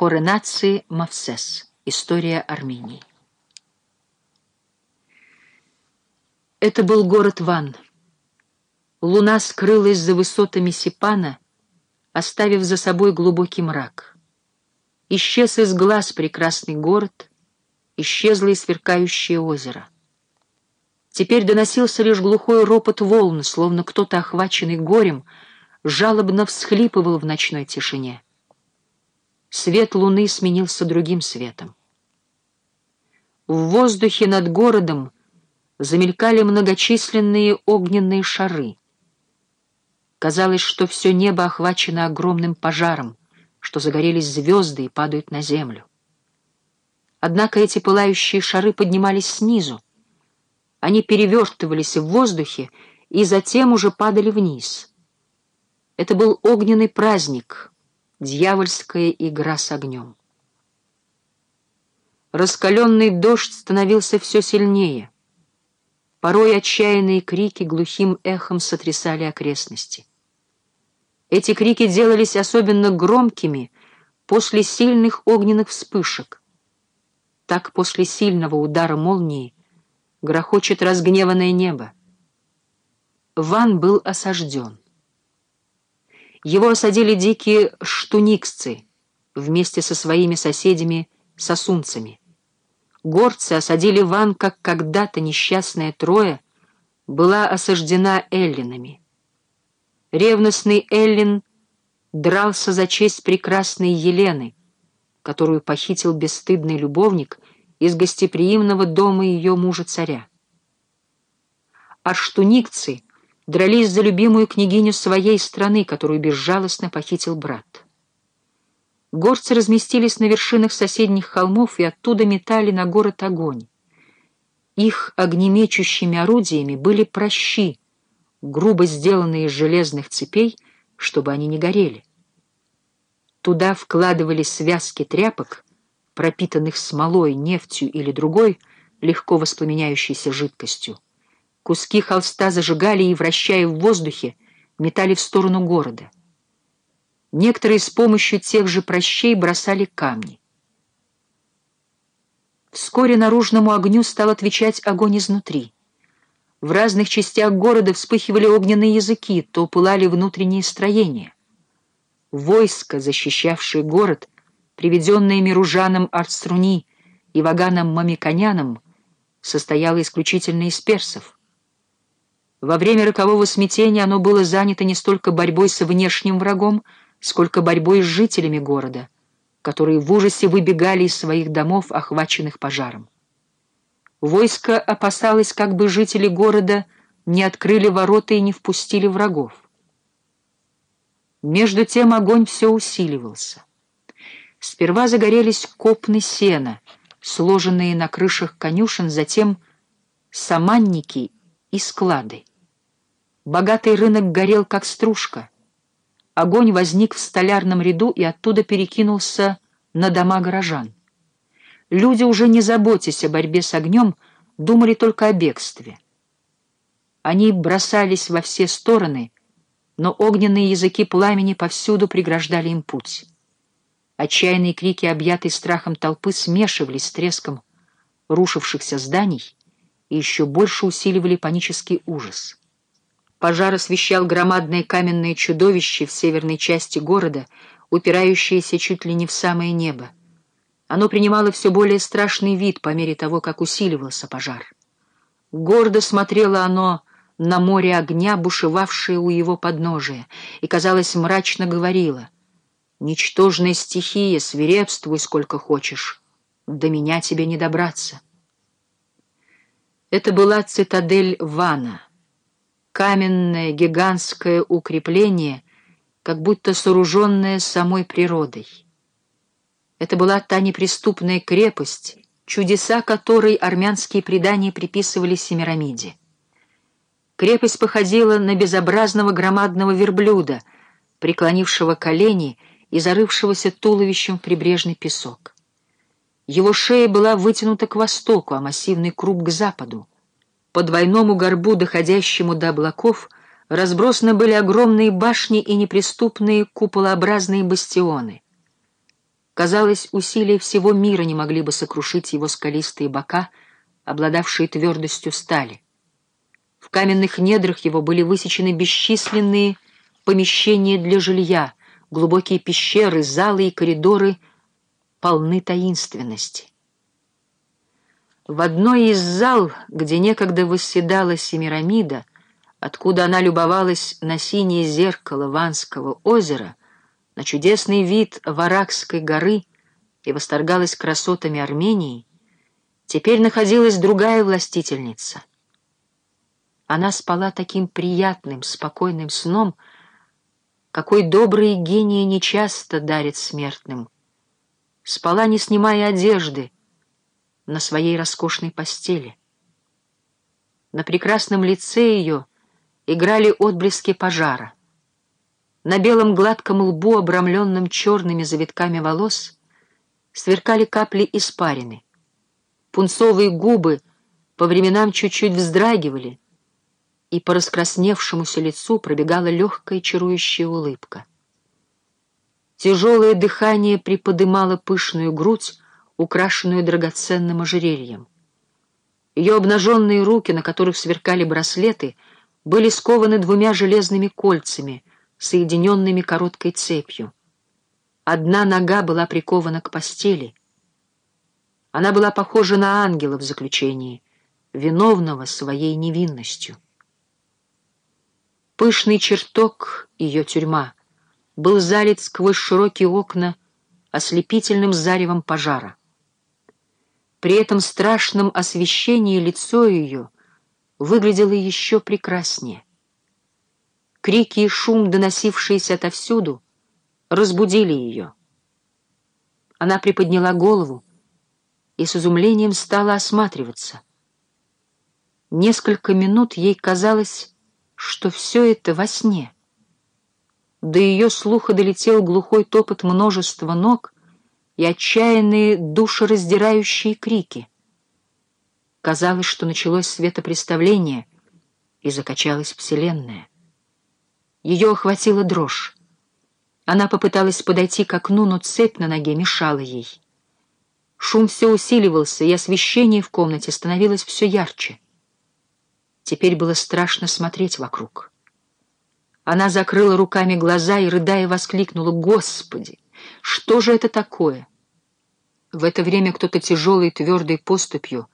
Хоренации Мавсес. История Армении. Это был город Ван. Луна скрылась за высотами Сипана, оставив за собой глубокий мрак. Исчез из глаз прекрасный город, исчезло и сверкающее озеро. Теперь доносился лишь глухой ропот волн, словно кто-то, охваченный горем, жалобно всхлипывал в ночной тишине. Свет луны сменился другим светом. В воздухе над городом замелькали многочисленные огненные шары. Казалось, что все небо охвачено огромным пожаром, что загорелись звезды и падают на землю. Однако эти пылающие шары поднимались снизу. Они перевертывались в воздухе и затем уже падали вниз. Это был огненный праздник, дьявольская игра с огнем. Раскаленный дождь становился все сильнее. Порой отчаянные крики глухим эхом сотрясали окрестности. Эти крики делались особенно громкими после сильных огненных вспышек. Так после сильного удара молнии грохочет разгневанное небо. Ван был осажден. Его осадили дикие штуниксцы вместе со своими соседями-сосунцами. Горцы осадили Ван, как когда-то несчастная Троя была осаждена эллинами. Ревностный Эллин дрался за честь прекрасной Елены, которую похитил бесстыдный любовник из гостеприимного дома ее мужа-царя. А штуникцы дрались за любимую княгиню своей страны, которую безжалостно похитил брат. Горцы разместились на вершинах соседних холмов и оттуда метали на город огонь. Их огнемечущими орудиями были прощи, грубо сделанные из железных цепей, чтобы они не горели. Туда вкладывали связки тряпок, пропитанных смолой, нефтью или другой, легко воспламеняющейся жидкостью. Куски холста зажигали и, вращая в воздухе, метали в сторону города. Некоторые с помощью тех же прощей бросали камни. Вскоре наружному огню стал отвечать огонь изнутри. В разных частях города вспыхивали огненные языки, то пылали внутренние строения. Войско, защищавшее город, приведенное Миружаном Арцруни и Ваганом Мамиконяном, состояло исключительно из персов. Во время рокового смятения оно было занято не столько борьбой с внешним врагом, сколько борьбой с жителями города, которые в ужасе выбегали из своих домов, охваченных пожаром. Войско опасалось, как бы жители города не открыли ворота и не впустили врагов. Между тем огонь все усиливался. Сперва загорелись копны сена, сложенные на крышах конюшен, затем саманники и склады. Богатый рынок горел, как стружка. Огонь возник в столярном ряду и оттуда перекинулся на дома горожан. Люди, уже не заботясь о борьбе с огнем, думали только о бегстве. Они бросались во все стороны, но огненные языки пламени повсюду преграждали им путь. Отчаянные крики, объятые страхом толпы, смешивались с треском рушившихся зданий и еще больше усиливали панический ужас. Пожар освещал громадное каменное чудовище в северной части города, упирающееся чуть ли не в самое небо. Оно принимало все более страшный вид по мере того, как усиливался пожар. Гордо смотрело оно на море огня, бушевавшее у его подножия, и, казалось, мрачно говорило «Ничтожная стихия, свирепствуй сколько хочешь, до меня тебе не добраться». Это была цитадель Вана, каменное гигантское укрепление, как будто сооруженное самой природой. Это была та неприступная крепость, чудеса которой армянские предания приписывали Семирамиде. Крепость походила на безобразного громадного верблюда, преклонившего колени и зарывшегося туловищем в прибрежный песок. Его шея была вытянута к востоку, а массивный круг к западу. По двойному горбу, доходящему до облаков, разбросаны были огромные башни и неприступные куполообразные бастионы — Казалось, усилия всего мира не могли бы сокрушить его скалистые бока, обладавшие твердостью стали. В каменных недрах его были высечены бесчисленные помещения для жилья, глубокие пещеры, залы и коридоры полны таинственности. В одной из зал, где некогда восседала Семирамида, откуда она любовалась на синее зеркало Ванского озера, на чудесный вид Варакской горы и восторгалась красотами Армении, теперь находилась другая властительница. Она спала таким приятным, спокойным сном, какой добрые гении нечасто дарят смертным. Спала, не снимая одежды, на своей роскошной постели. На прекрасном лице ее играли отблески пожара. На белом гладком лбу, обрамленном черными завитками волос, сверкали капли испарины. Пунцовые губы по временам чуть-чуть вздрагивали, и по раскрасневшемуся лицу пробегала легкая чарующая улыбка. Тяжелое дыхание приподымало пышную грудь, украшенную драгоценным ожерельем. Ее обнаженные руки, на которых сверкали браслеты, были скованы двумя железными кольцами — соединенными короткой цепью. Одна нога была прикована к постели. Она была похожа на ангела в заключении, виновного своей невинностью. Пышный чертог, ее тюрьма, был залит сквозь широкие окна ослепительным заревом пожара. При этом страшном освещении лицо ее выглядело еще прекраснее. Крики и шум, доносившиеся отовсюду, разбудили ее. Она приподняла голову и с изумлением стала осматриваться. Несколько минут ей казалось, что все это во сне. До ее слуха долетел глухой топот множества ног и отчаянные душераздирающие крики. Казалось, что началось светопреставление, и закачалась Вселенная. Ее охватила дрожь. Она попыталась подойти к окну, но цепь на ноге мешала ей. Шум все усиливался, и освещение в комнате становилось все ярче. Теперь было страшно смотреть вокруг. Она закрыла руками глаза и, рыдая, воскликнула «Господи! Что же это такое?» В это время кто-то тяжелой твердой поступью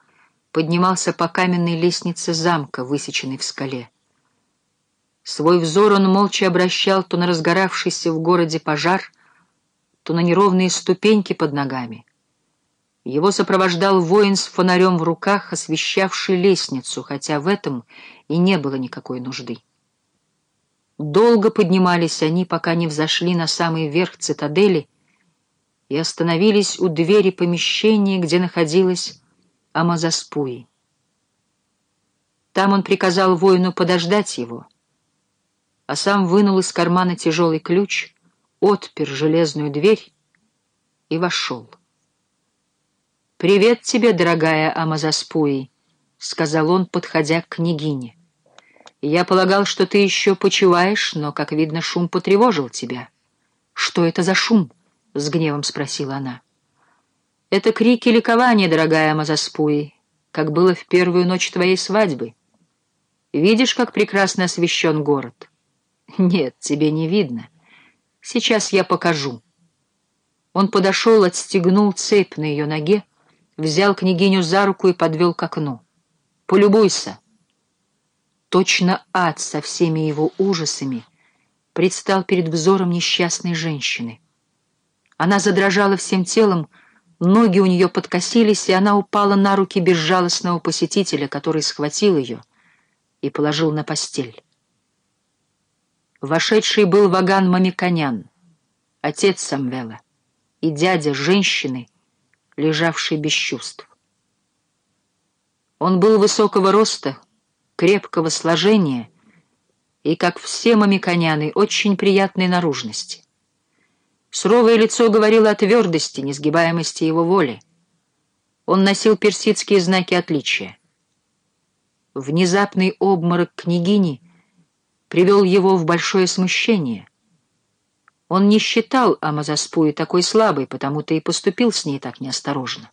поднимался по каменной лестнице замка, высеченной в скале. Свой взор он молча обращал то на разгоравшийся в городе пожар, то на неровные ступеньки под ногами. Его сопровождал воин с фонарем в руках, освещавший лестницу, хотя в этом и не было никакой нужды. Долго поднимались они, пока не взошли на самый верх цитадели и остановились у двери помещения, где находилась Амазаспуи. Там он приказал воину подождать его — а сам вынул из кармана тяжелый ключ, отпер железную дверь и вошел. «Привет тебе, дорогая Амазаспуи», — сказал он, подходя к княгине. «Я полагал, что ты еще почиваешь, но, как видно, шум потревожил тебя». «Что это за шум?» — с гневом спросила она. «Это крики ликования, дорогая Амазаспуи, как было в первую ночь твоей свадьбы. Видишь, как прекрасно освещен город?» «Нет, тебе не видно. Сейчас я покажу». Он подошел, отстегнул цепь на ее ноге, взял княгиню за руку и подвел к окну. «Полюбуйся». Точно ад со всеми его ужасами предстал перед взором несчастной женщины. Она задрожала всем телом, ноги у нее подкосились, и она упала на руки безжалостного посетителя, который схватил ее и положил на постель. Вошедший был Ваган Мамиконян, отец Самвела, и дядя женщины, лежавшей без чувств. Он был высокого роста, крепкого сложения и, как все мамиконяны, очень приятной наружности. Суровое лицо говорило о твердости, несгибаемости его воли. Он носил персидские знаки отличия. Внезапный обморок княгини — привел его в большое смущение. Он не считал Амазаспуи такой слабой, потому-то и поступил с ней так неосторожно.